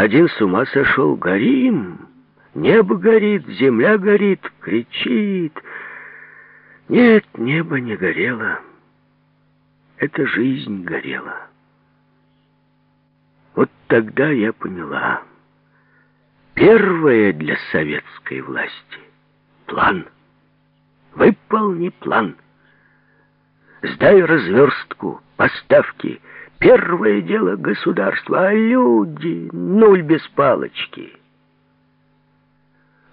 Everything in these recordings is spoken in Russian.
Один с ума сошел, горим. Небо горит, земля горит, кричит. Нет, небо не горело. Это жизнь горела. Вот тогда я поняла. Первое для советской власти — план. Выполни план. Сдай разверстку, поставки. Первое дело государства, а люди — нуль без палочки.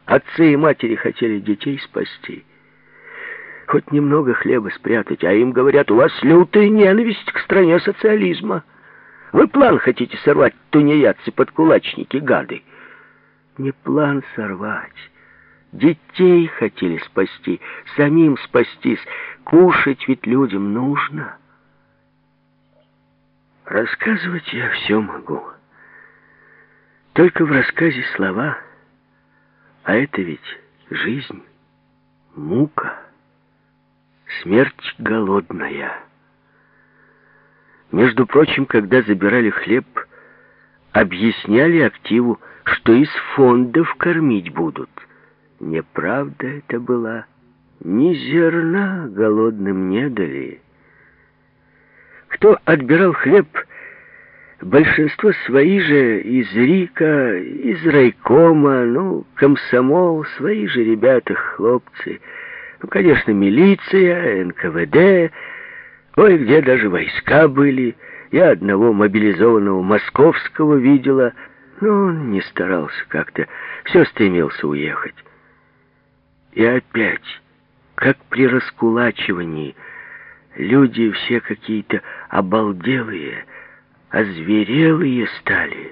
Отцы и матери хотели детей спасти. Хоть немного хлеба спрятать, а им говорят, у вас лютая ненависть к стране социализма. Вы план хотите сорвать, тунеядцы, подкулачники, гады. Не план сорвать. Детей хотели спасти, самим спастись. Кушать ведь людям нужно. Рассказывать я все могу. Только в рассказе слова — а это ведь жизнь, мука, смерть голодная. Между прочим, когда забирали хлеб, объясняли активу, что из фондов кормить будут. Неправда это была. Ни зерна голодным не дали. Кто отбирал хлеб, Большинство свои же из Рика, из райкома, ну, комсомол, свои же ребята, хлопцы. Ну, конечно, милиция, НКВД, кое-где даже войска были. Я одного мобилизованного московского видела, но он не старался как-то, все стремился уехать. И опять, как при раскулачивании, люди все какие-то обалделые, озверелые стали.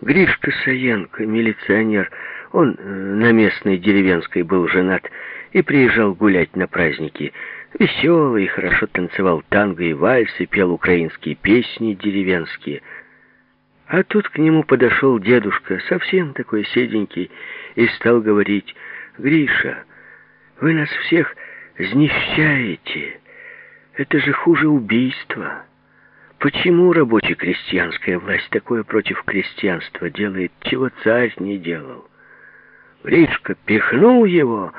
Гришка Саенко, милиционер, он э, на местной деревенской был женат и приезжал гулять на праздники. Веселый, хорошо танцевал танго и вальсы, пел украинские песни деревенские. А тут к нему подошел дедушка, совсем такой седенький, и стал говорить, «Гриша, вы нас всех знищаете. Это же хуже убийства». Почему рабоче-крестьянская власть такое против крестьянства делает, чего царь не делал? Гришка пихнул его,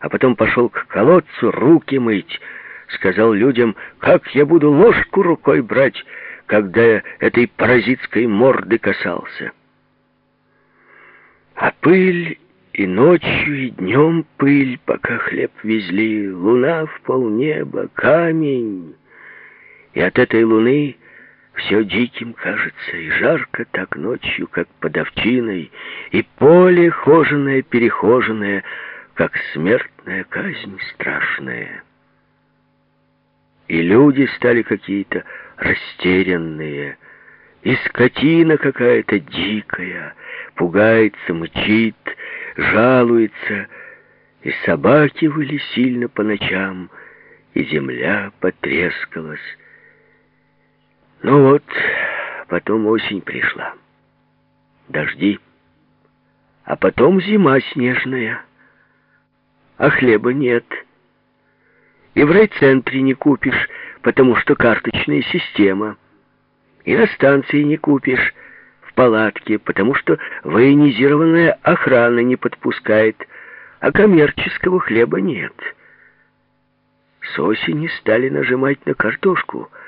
а потом пошел к колодцу руки мыть. Сказал людям, как я буду ложку рукой брать, когда этой паразитской морды касался. А пыль и ночью, и днем пыль, пока хлеб везли, луна в полнеба, камень... И от этой луны все диким кажется, и жарко так ночью, как под овчиной, и поле хоженое-перехоженное, как смертная казнь страшная. И люди стали какие-то растерянные, и скотина какая-то дикая, пугается, мычит, жалуется, и собаки выли сильно по ночам, и земля потрескалась, ну вот, потом осень пришла. Дожди. А потом зима снежная. А хлеба нет. И в райцентре не купишь, потому что карточная система. И на станции не купишь, в палатке, потому что военизированная охрана не подпускает, а коммерческого хлеба нет. С осени стали нажимать на картошку —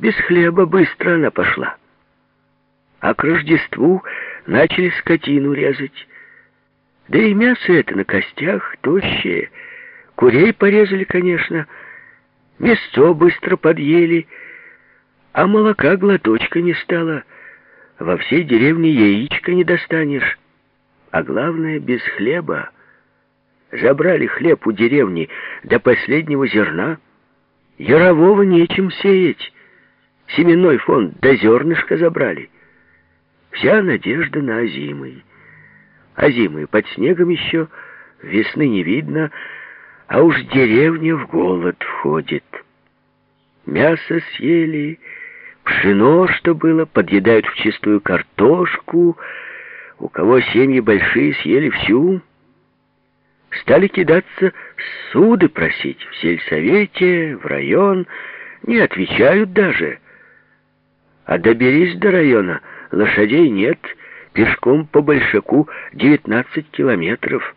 без хлеба быстро она пошла. А к Рождеству начали скотину резать. Да и мясо это на костях тощее. Курей порезали, конечно. Мясо быстро подъели. А молока глоточка не стало. Во всей деревне яичко не достанешь. А главное, без хлеба. Забрали хлеб у деревни до последнего зерна. Ярового нечем сеять. Семенной фонд до зернышка забрали. Вся надежда на озимый. Озимый под снегом еще, весны не видно, а уж деревня в голод входит. Мясо съели, пшено, что было, подъедают в чистую картошку. У кого семьи большие, съели всю. Стали кидаться суды просить в сельсовете, в район, не отвечают даже — а доберись до района, лошадей нет, пешком по большаку 19 километров.